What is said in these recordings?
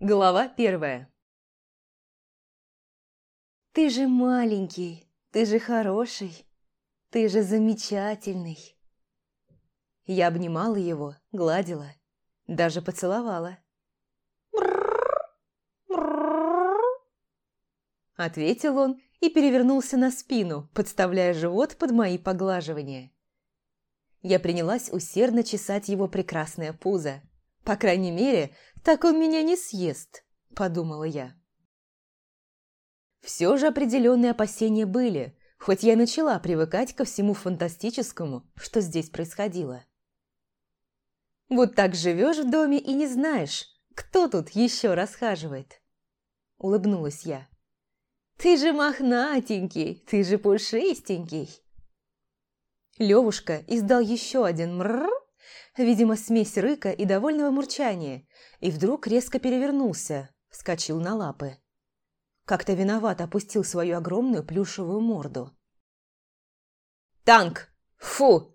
Глава первая. Ты же маленький, ты же хороший, ты же замечательный. Я обнимала его, гладила, даже поцеловала. Ответил он и перевернулся на спину, подставляя живот под мои поглаживания. Я принялась усердно чесать его прекрасное пузо. По крайней мере, так он меня не съест, подумала я. Все же определенные опасения были, хоть я начала привыкать ко всему фантастическому, что здесь происходило. Вот так живешь в доме и не знаешь, кто тут еще расхаживает. Улыбнулась я. Ты же мохнатенький, ты же пушистенький. Левушка издал еще один мрррр, видимо, смесь рыка и довольного мурчания, и вдруг резко перевернулся, вскочил на лапы. Как-то виноват опустил свою огромную плюшевую морду. «Танк! Фу!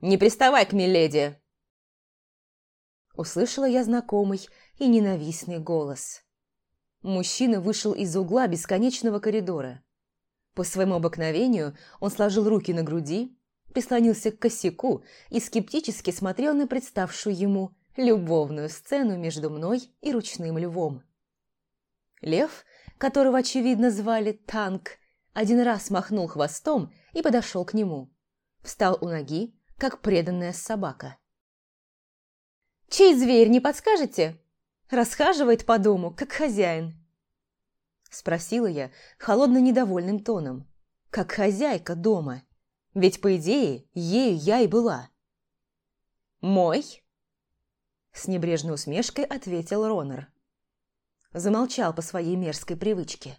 Не приставай к миледи!» Услышала я знакомый и ненавистный голос. Мужчина вышел из угла бесконечного коридора. По своему обыкновению он сложил руки на груди, прислонился к косяку и скептически смотрел на представшую ему любовную сцену между мной и ручным львом. Лев, которого, очевидно, звали Танк, один раз махнул хвостом и подошел к нему. Встал у ноги, как преданная собака. «Чей зверь, не подскажете?» «Расхаживает по дому, как хозяин», – спросила я холодно недовольным тоном, как хозяйка дома. Ведь, по идее, ею я и была. «Мой?» С небрежной усмешкой ответил Ронер. Замолчал по своей мерзкой привычке.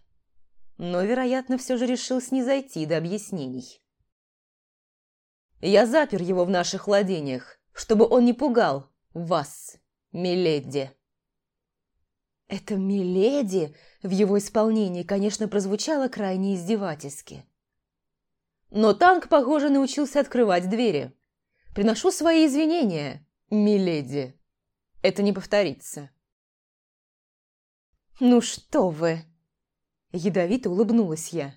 Но, вероятно, все же решил снизойти до объяснений. «Я запер его в наших владениях, чтобы он не пугал вас, миледи». Это «миледи» в его исполнении, конечно, прозвучало крайне издевательски. Но танк, похоже, научился открывать двери. Приношу свои извинения, миледи. Это не повторится. «Ну что вы!» Ядовито улыбнулась я.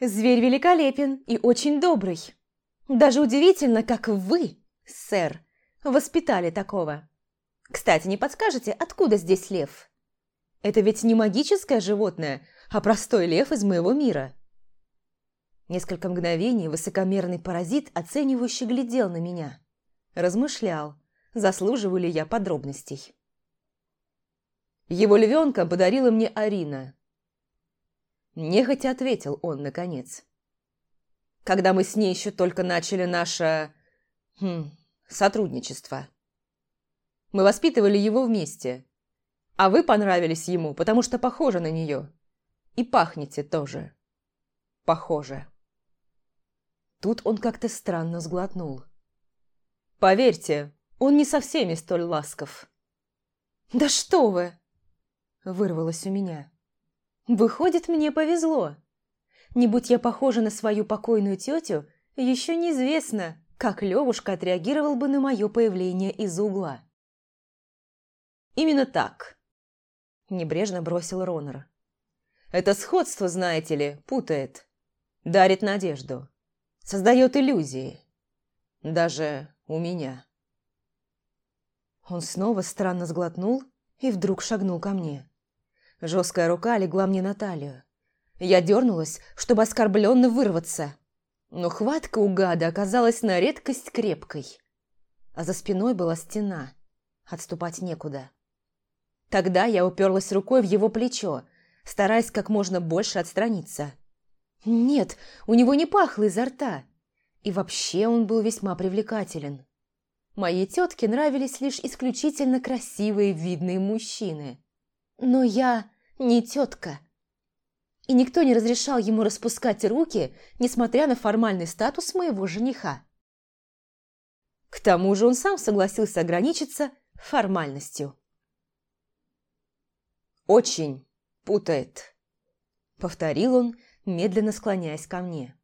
«Зверь великолепен и очень добрый. Даже удивительно, как вы, сэр, воспитали такого. Кстати, не подскажете, откуда здесь лев? Это ведь не магическое животное, а простой лев из моего мира. Несколько мгновений высокомерный паразит оценивающе глядел на меня. Размышлял, заслуживаю ли я подробностей. Его львенка подарила мне Арина. Нехотя ответил он, наконец. Когда мы с ней еще только начали наше... Хм, сотрудничество. Мы воспитывали его вместе. А вы понравились ему, потому что похожи на нее. И пахнете тоже. Похоже. Тут он как-то странно сглотнул. «Поверьте, он не со всеми столь ласков». «Да что вы!» – вырвалось у меня. «Выходит, мне повезло. Не будь я похожа на свою покойную тетю, еще неизвестно, как Левушка отреагировал бы на мое появление из-за угла». «Именно так», – небрежно бросил Ронор. «Это сходство, знаете ли, путает, дарит надежду» создает иллюзии. Даже у меня. Он снова странно сглотнул и вдруг шагнул ко мне. Жесткая рука легла мне на талию. Я дернулась, чтобы оскорбленно вырваться. Но хватка у гада оказалась на редкость крепкой. А за спиной была стена. Отступать некуда. Тогда я уперлась рукой в его плечо, стараясь как можно больше отстраниться. Нет, у него не пахло изо рта. И вообще он был весьма привлекателен. Моей тетке нравились лишь исключительно красивые видные мужчины. Но я не тетка. И никто не разрешал ему распускать руки, несмотря на формальный статус моего жениха. К тому же он сам согласился ограничиться формальностью. «Очень путает», — повторил он, медленно склоняясь ко мне.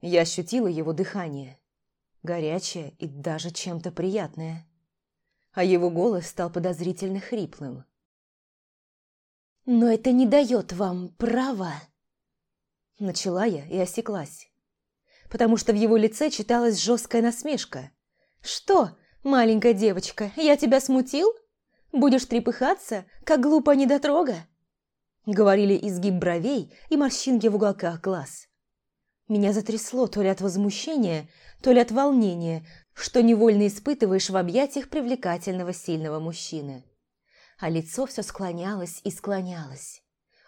Я ощутила его дыхание, горячее и даже чем-то приятное. А его голос стал подозрительно хриплым. «Но это не дает вам права!» Начала я и осеклась, потому что в его лице читалась жесткая насмешка. «Что, маленькая девочка, я тебя смутил? Будешь трепыхаться, как глупо недотрога?» Говорили изгиб бровей и морщинки в уголках глаз. Меня затрясло то ли от возмущения, то ли от волнения, что невольно испытываешь в объятиях привлекательного сильного мужчины. А лицо все склонялось и склонялось.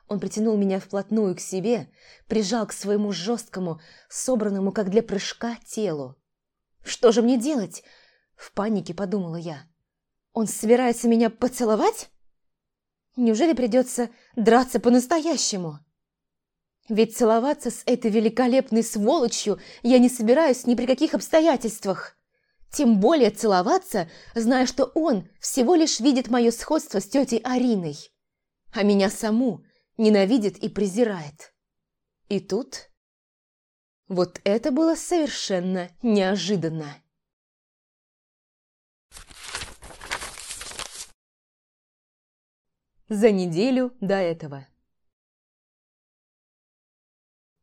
Он притянул меня вплотную к себе, прижал к своему жесткому, собранному, как для прыжка, телу. «Что же мне делать?» – в панике подумала я. «Он собирается меня поцеловать?» Неужели придется драться по-настоящему? Ведь целоваться с этой великолепной сволочью я не собираюсь ни при каких обстоятельствах. Тем более целоваться, зная, что он всего лишь видит мое сходство с тетей Ариной. А меня саму ненавидит и презирает. И тут... Вот это было совершенно неожиданно. за неделю до этого.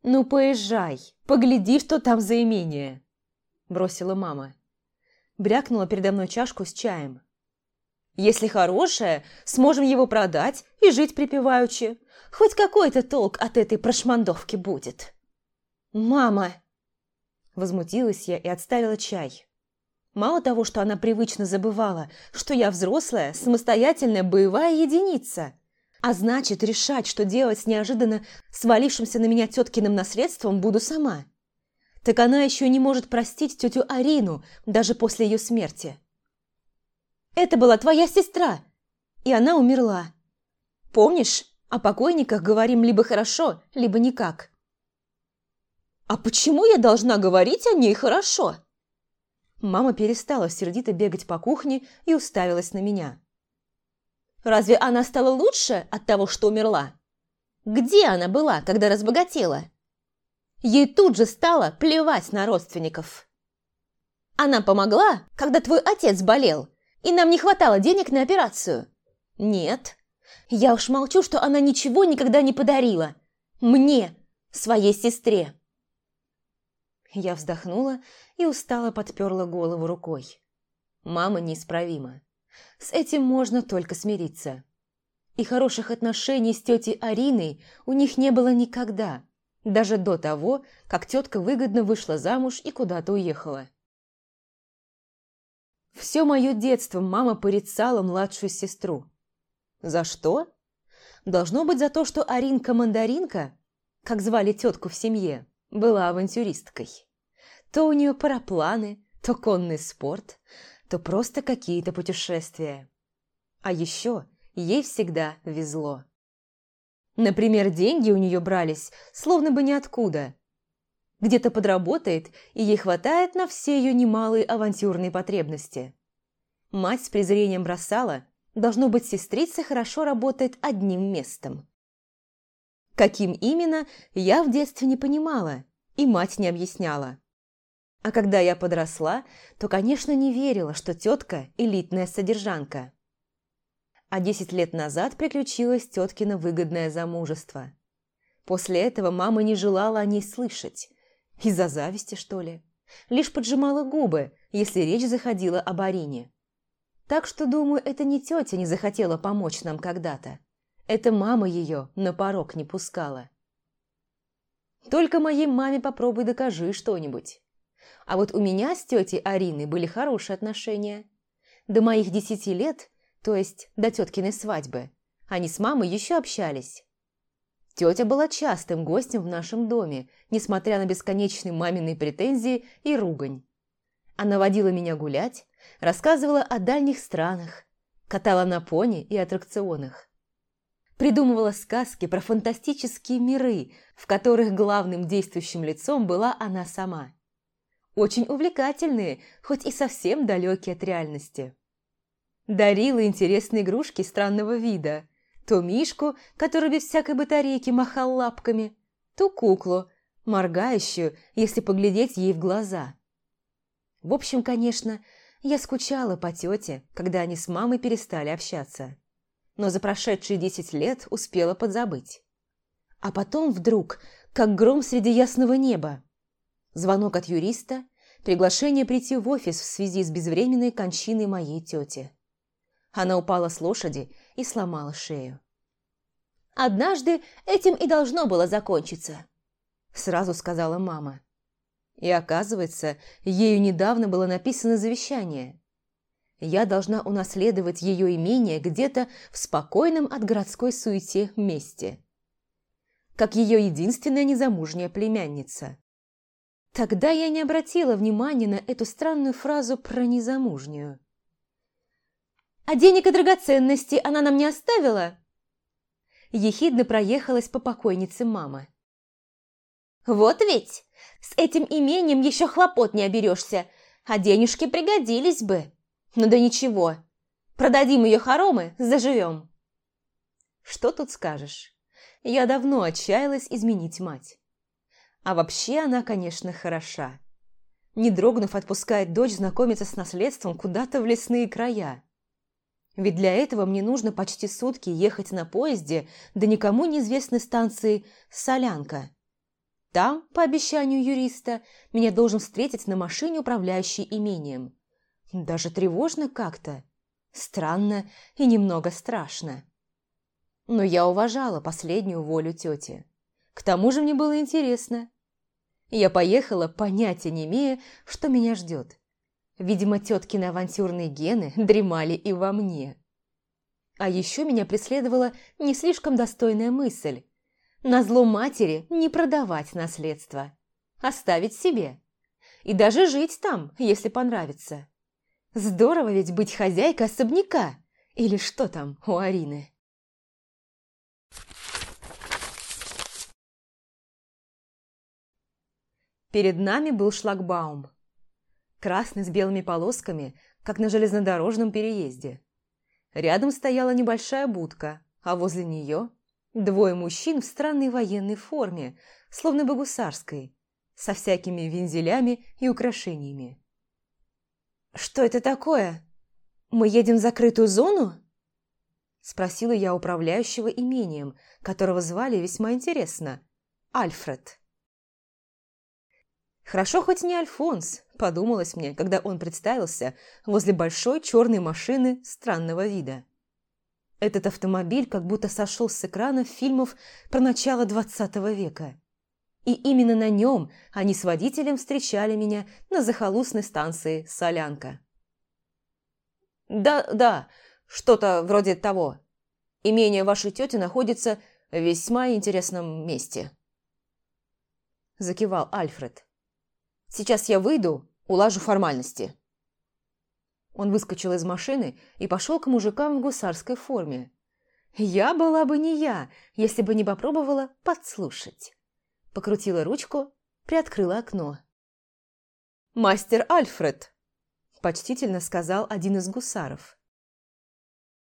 «Ну, поезжай, погляди, что там за имение!» – бросила мама. Брякнула передо мной чашку с чаем. «Если хорошее, сможем его продать и жить припеваючи. Хоть какой-то толк от этой прошмандовки будет!» «Мама!» – возмутилась я и отставила чай. Мало того, что она привычно забывала, что я взрослая, самостоятельная боевая единица. А значит, решать, что делать с неожиданно свалившимся на меня теткиным наследством, буду сама. Так она еще не может простить тетю Арину даже после ее смерти. Это была твоя сестра, и она умерла. Помнишь, о покойниках говорим либо хорошо, либо никак. А почему я должна говорить о ней хорошо? Мама перестала сердито бегать по кухне и уставилась на меня. «Разве она стала лучше от того, что умерла? Где она была, когда разбогатела?» Ей тут же стало плевать на родственников. «Она помогла, когда твой отец болел, и нам не хватало денег на операцию?» «Нет. Я уж молчу, что она ничего никогда не подарила. Мне, своей сестре». Я вздохнула и устало подперла голову рукой. Мама неисправима. С этим можно только смириться. И хороших отношений с тетей Ариной у них не было никогда, даже до того, как тетка выгодно вышла замуж и куда-то уехала. Все мое детство мама порицала младшую сестру. За что? Должно быть за то, что Аринка-мандаринка, как звали тетку в семье, была авантюристкой. То у нее парапланы, то конный спорт, то просто какие-то путешествия. А еще ей всегда везло. Например, деньги у нее брались, словно бы ниоткуда. Где-то подработает, и ей хватает на все ее немалые авантюрные потребности. Мать с презрением бросала, должно быть, сестрица хорошо работает одним местом. Каким именно, я в детстве не понимала, и мать не объясняла. А когда я подросла, то, конечно, не верила, что тетка – элитная содержанка. А 10 лет назад приключилось теткино выгодное замужество. После этого мама не желала о ней слышать. Из-за зависти, что ли? Лишь поджимала губы, если речь заходила об Арине. Так что, думаю, это не тетя не захотела помочь нам когда-то. Это мама ее на порог не пускала. Только моей маме попробуй докажи что-нибудь. А вот у меня с тетей Ариной были хорошие отношения. До моих десяти лет, то есть до теткиной свадьбы, они с мамой еще общались. Тетя была частым гостем в нашем доме, несмотря на бесконечные маминые претензии и ругань. Она водила меня гулять, рассказывала о дальних странах, катала на пони и аттракционах. Придумывала сказки про фантастические миры, в которых главным действующим лицом была она сама – очень увлекательные, хоть и совсем далекие от реальности. Дарила интересные игрушки странного вида. То мишку, который без всякой батарейки махал лапками, ту куклу, моргающую, если поглядеть ей в глаза. В общем, конечно, я скучала по тете, когда они с мамой перестали общаться. Но за прошедшие десять лет успела подзабыть. А потом вдруг, как гром среди ясного неба, Звонок от юриста, приглашение прийти в офис в связи с безвременной кончиной моей тети. Она упала с лошади и сломала шею. «Однажды этим и должно было закончиться», – сразу сказала мама. И оказывается, ею недавно было написано завещание. Я должна унаследовать ее имение где-то в спокойном от городской суете месте. Как ее единственная незамужняя племянница. Тогда я не обратила внимания на эту странную фразу про незамужнюю. «А денег и драгоценностей она нам не оставила?» Ехидно проехалась по покойнице мама. «Вот ведь! С этим имением еще хлопот не оберешься, а денежки пригодились бы. Ну да ничего, продадим ее хоромы, заживем!» Что тут скажешь? Я давно отчаялась изменить мать. А вообще она, конечно, хороша. Не дрогнув, отпускает дочь знакомиться с наследством куда-то в лесные края. Ведь для этого мне нужно почти сутки ехать на поезде до никому неизвестной станции «Солянка». Там, по обещанию юриста, меня должен встретить на машине, управляющей имением. Даже тревожно как-то. Странно и немного страшно. Но я уважала последнюю волю тети. К тому же мне было интересно. Я поехала, понятия не имея, что меня ждет. Видимо, теткины авантюрные гены дремали и во мне. А еще меня преследовала не слишком достойная мысль. Назло матери не продавать наследство. Оставить себе. И даже жить там, если понравится. Здорово ведь быть хозяйкой особняка. Или что там у Арины? Перед нами был шлагбаум. Красный с белыми полосками, как на железнодорожном переезде. Рядом стояла небольшая будка, а возле нее двое мужчин в странной военной форме, словно бы гусарской, со всякими вензелями и украшениями. «Что это такое? Мы едем в закрытую зону?» Спросила я управляющего имением, которого звали весьма интересно – Альфред. Хорошо хоть не Альфонс, подумалось мне, когда он представился возле большой черной машины странного вида. Этот автомобиль как будто сошел с экранов фильмов про начало XX века. И именно на нем они с водителем встречали меня на захолустной станции «Солянка». «Да, да, что-то вроде того. Имение вашей тети находится в весьма интересном месте», – закивал Альфред. Сейчас я выйду, улажу формальности». Он выскочил из машины и пошел к мужикам в гусарской форме. «Я была бы не я, если бы не попробовала подслушать». Покрутила ручку, приоткрыла окно. «Мастер Альфред!» – почтительно сказал один из гусаров.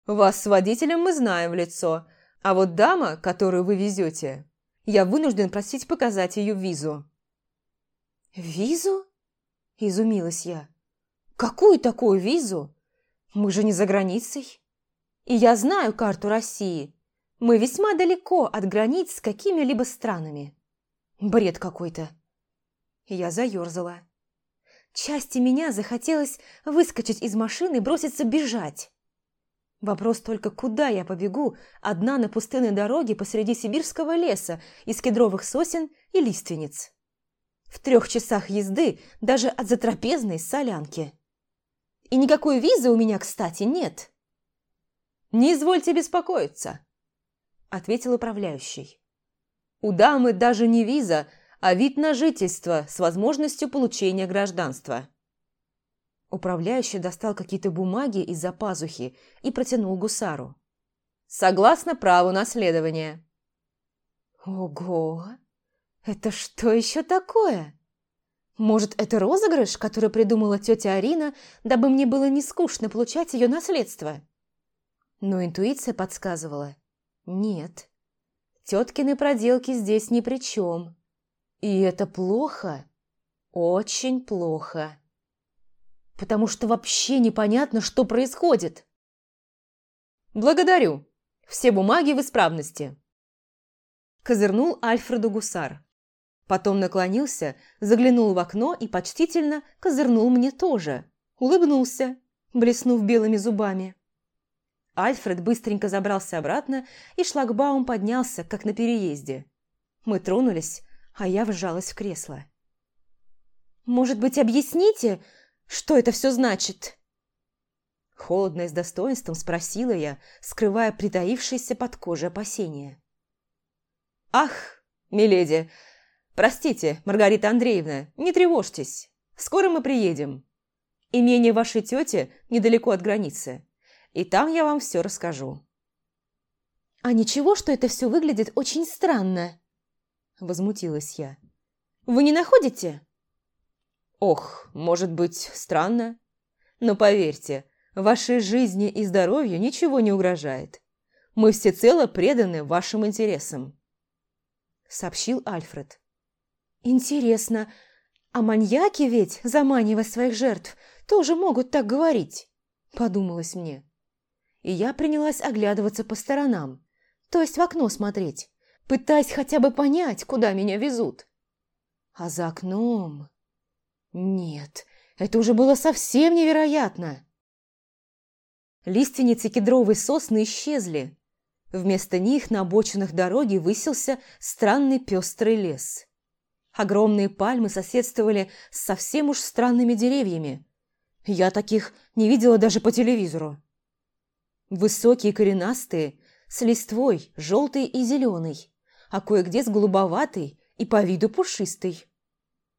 «Вас с водителем мы знаем в лицо, а вот дама, которую вы везете, я вынужден просить показать ее визу. «Визу?» – изумилась я. «Какую такую визу? Мы же не за границей. И я знаю карту России. Мы весьма далеко от границ с какими-либо странами. Бред какой-то». Я заерзала. Части меня захотелось выскочить из машины и броситься бежать. Вопрос только, куда я побегу, одна на пустынной дороге посреди сибирского леса из кедровых сосен и лиственниц в трех часах езды даже от затрапезной солянки. И никакой визы у меня, кстати, нет. «Не извольте беспокоиться», – ответил управляющий. «У дамы даже не виза, а вид на жительство с возможностью получения гражданства». Управляющий достал какие-то бумаги из-за пазухи и протянул гусару. «Согласно праву наследования». «Ого!» Это что еще такое? Может, это розыгрыш, который придумала тетя Арина, дабы мне было не скучно получать ее наследство? Но интуиция подсказывала. Нет. Теткины проделки здесь ни при чем. И это плохо. Очень плохо. Потому что вообще непонятно, что происходит. Благодарю. Все бумаги в исправности. Козырнул Альфреду Гусар. Потом наклонился, заглянул в окно и почтительно козырнул мне тоже. Улыбнулся, блеснув белыми зубами. Альфред быстренько забрался обратно, и шлагбаум поднялся, как на переезде. Мы тронулись, а я вжалась в кресло. «Может быть, объясните, что это все значит?» Холодно и с достоинством спросила я, скрывая притаившееся под кожей опасения. «Ах, миледи, «Простите, Маргарита Андреевна, не тревожьтесь. Скоро мы приедем. Имение вашей тети недалеко от границы. И там я вам все расскажу». «А ничего, что это все выглядит очень странно?» Возмутилась я. «Вы не находите?» «Ох, может быть, странно. Но поверьте, вашей жизни и здоровью ничего не угрожает. Мы всецело преданы вашим интересам», — сообщил Альфред. Интересно, а маньяки ведь, заманивая своих жертв, тоже могут так говорить, подумалось мне. И я принялась оглядываться по сторонам, то есть в окно смотреть, пытаясь хотя бы понять, куда меня везут. А за окном... Нет, это уже было совсем невероятно. Лиственницы кедровой сосны исчезли. Вместо них на обочинах дороги высился странный пестрый лес. Огромные пальмы соседствовали со совсем уж странными деревьями. Я таких не видела даже по телевизору. Высокие коренастые, с листвой, желтой и зеленой, а кое-где с голубоватой и по виду пушистой.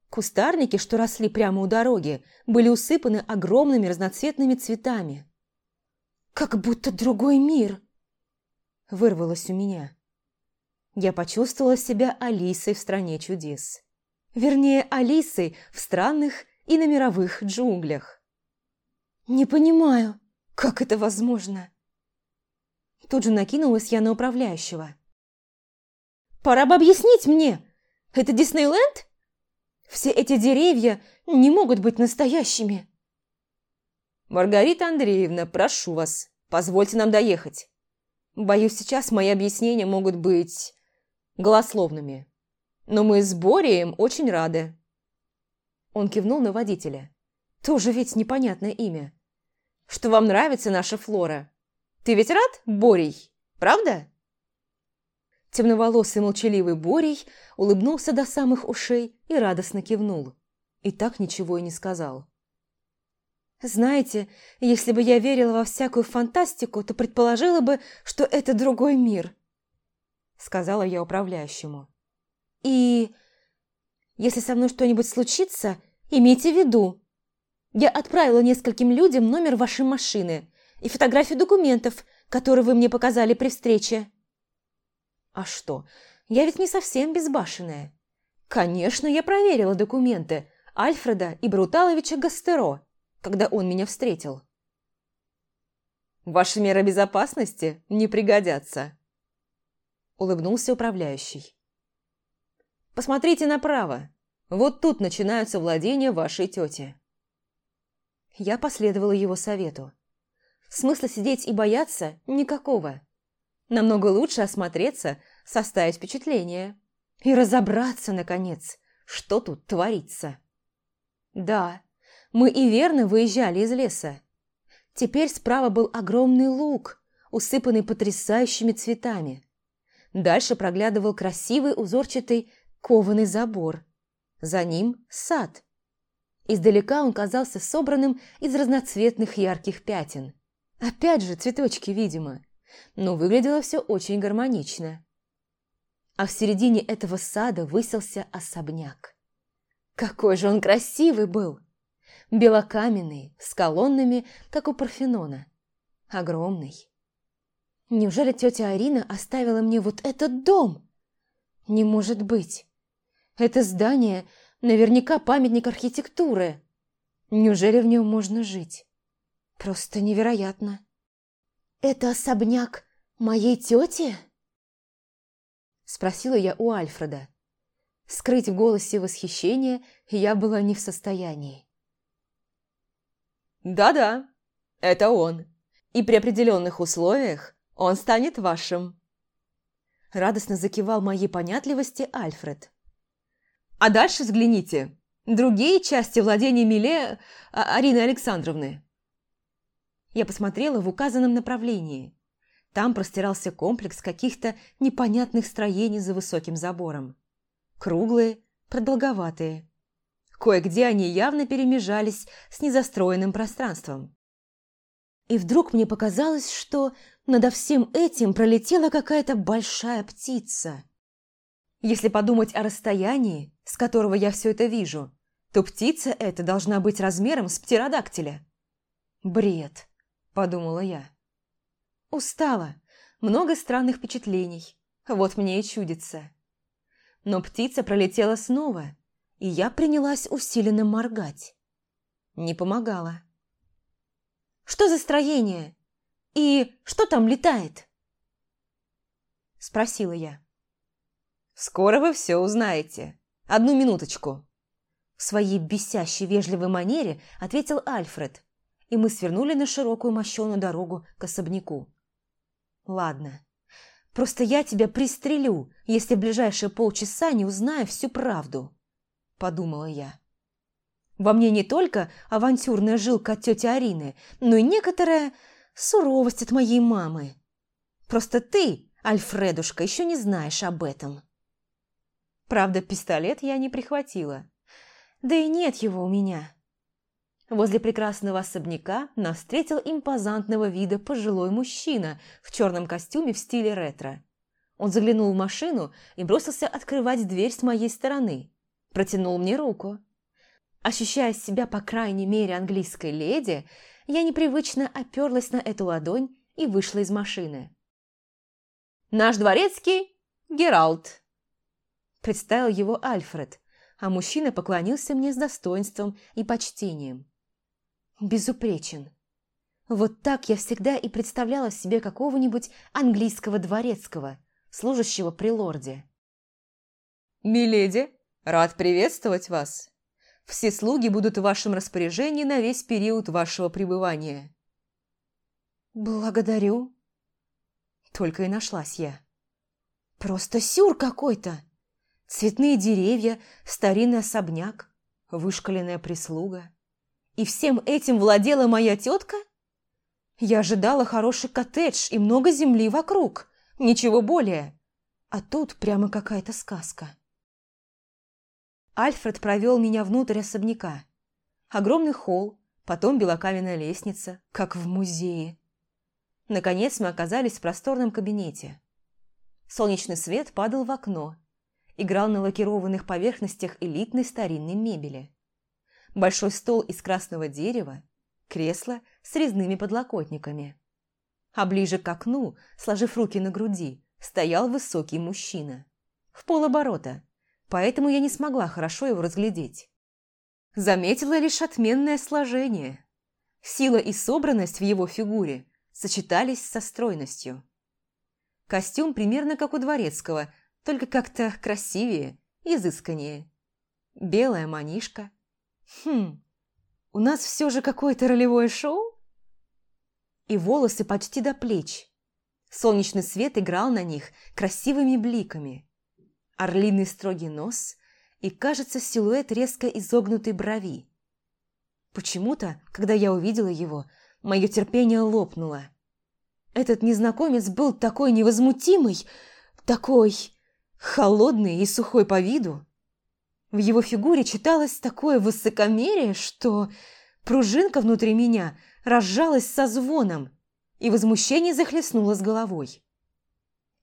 Кустарники, что росли прямо у дороги, были усыпаны огромными разноцветными цветами. «Как будто другой мир!» Вырвалось у меня. Я почувствовала себя Алисой в стране чудес. Вернее, Алисой в странных и на мировых джунглях. «Не понимаю, как это возможно?» Тут же накинулась я на управляющего. «Пора бы объяснить мне! Это Диснейленд? Все эти деревья не могут быть настоящими!» «Маргарита Андреевна, прошу вас, позвольте нам доехать. Боюсь, сейчас мои объяснения могут быть голословными. Но мы с Борием очень рады». Он кивнул на водителя. «Тоже ведь непонятное имя. Что вам нравится наша Флора? Ты ведь рад, Борий, правда?» Темноволосый молчаливый Борий улыбнулся до самых ушей и радостно кивнул. И так ничего и не сказал. «Знаете, если бы я верила во всякую фантастику, то предположила бы, что это другой мир», сказала я управляющему. «И если со мной что-нибудь случится, имейте в виду. Я отправила нескольким людям номер вашей машины и фотографию документов, которые вы мне показали при встрече». «А что, я ведь не совсем безбашенная». «Конечно, я проверила документы Альфреда и Бруталовича Гастеро, когда он меня встретил». «Ваши меры безопасности не пригодятся», улыбнулся управляющий. «Посмотрите направо. Вот тут начинаются владения вашей тети». Я последовала его совету. Смысла сидеть и бояться никакого. Намного лучше осмотреться, составить впечатление и разобраться, наконец, что тут творится. Да, мы и верно выезжали из леса. Теперь справа был огромный луг, усыпанный потрясающими цветами. Дальше проглядывал красивый узорчатый кованый забор. За ним сад. Издалека он казался собранным из разноцветных ярких пятен. Опять же, цветочки, видимо. Но выглядело все очень гармонично. А в середине этого сада выселся особняк. Какой же он красивый был! Белокаменный, с колоннами, как у Парфенона. Огромный. Неужели тетя Арина оставила мне вот этот дом? Не может быть. Это здание наверняка памятник архитектуры. Неужели в нем можно жить? Просто невероятно. Это особняк моей тети? Спросила я у Альфреда. Скрыть в голосе восхищение я была не в состоянии. «Да-да, это он. И при определенных условиях он станет вашим!» Радостно закивал моей понятливости Альфред. «А дальше взгляните. Другие части владения Миле а, Арины Александровны». Я посмотрела в указанном направлении. Там простирался комплекс каких-то непонятных строений за высоким забором. Круглые, продолговатые. Кое-где они явно перемежались с незастроенным пространством. И вдруг мне показалось, что надо всем этим пролетела какая-то большая птица. Если подумать о расстоянии, с которого я все это вижу, то птица эта должна быть размером с птеродактиля. «Бред», – подумала я. Устала, много странных впечатлений, вот мне и чудится. Но птица пролетела снова, и я принялась усиленно моргать. Не помогала. Что за строение? И что там летает?» Спросила я. «Скоро вы все узнаете. Одну минуточку». В своей бесящей вежливой манере ответил Альфред, и мы свернули на широкую мощеную дорогу к особняку. «Ладно, просто я тебя пристрелю, если в ближайшие полчаса не узнаю всю правду», – подумала я. Во мне не только авантюрная жилка от тети Арины, но и некоторая суровость от моей мамы. Просто ты, Альфредушка, еще не знаешь об этом. Правда, пистолет я не прихватила. Да и нет его у меня. Возле прекрасного особняка нас встретил импозантного вида пожилой мужчина в черном костюме в стиле ретро. Он заглянул в машину и бросился открывать дверь с моей стороны. Протянул мне руку. Ощущая себя по крайней мере английской леди, я непривычно оперлась на эту ладонь и вышла из машины. «Наш дворецкий – Гералт», – представил его Альфред, а мужчина поклонился мне с достоинством и почтением. «Безупречен. Вот так я всегда и представляла себе какого-нибудь английского дворецкого, служащего при лорде». «Миледи, рад приветствовать вас!» Все слуги будут в вашем распоряжении на весь период вашего пребывания». «Благодарю». Только и нашлась я. «Просто сюр какой-то! Цветные деревья, старинный особняк, вышкаленная прислуга. И всем этим владела моя тетка? Я ожидала хороший коттедж и много земли вокруг, ничего более. А тут прямо какая-то сказка». Альфред провел меня внутрь особняка. Огромный холл, потом белокаменная лестница, как в музее. Наконец мы оказались в просторном кабинете. Солнечный свет падал в окно, играл на лакированных поверхностях элитной старинной мебели. Большой стол из красного дерева, кресло с резными подлокотниками. А ближе к окну, сложив руки на груди, стоял высокий мужчина. В полоборота – поэтому я не смогла хорошо его разглядеть. Заметила лишь отменное сложение. Сила и собранность в его фигуре сочетались со стройностью. Костюм примерно как у дворецкого, только как-то красивее, изысканнее. Белая манишка. Хм, у нас все же какое-то ролевое шоу? И волосы почти до плеч. Солнечный свет играл на них красивыми бликами орлиный строгий нос и, кажется, силуэт резко изогнутой брови. Почему-то, когда я увидела его, мое терпение лопнуло. Этот незнакомец был такой невозмутимый, такой холодный и сухой по виду. В его фигуре читалось такое высокомерие, что пружинка внутри меня разжалась со звоном, и возмущение захлестнуло с головой.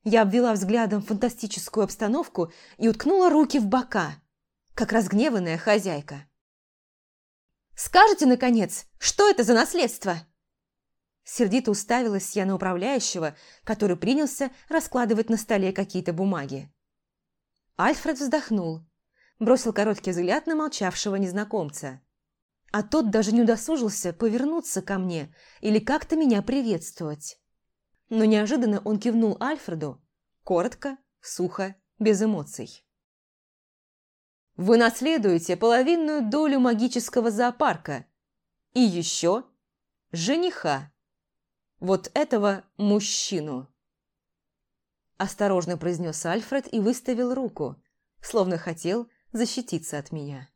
Я обвела взглядом фантастическую обстановку и уткнула руки в бока, как разгневанная хозяйка. Скажите наконец, что это за наследство?» Сердито уставилась я на управляющего, который принялся раскладывать на столе какие-то бумаги. Альфред вздохнул, бросил короткий взгляд на молчавшего незнакомца. А тот даже не удосужился повернуться ко мне или как-то меня приветствовать но неожиданно он кивнул Альфреду, коротко, сухо, без эмоций. «Вы наследуете половинную долю магического зоопарка и еще жениха, вот этого мужчину». Осторожно произнес Альфред и выставил руку, словно хотел защититься от меня.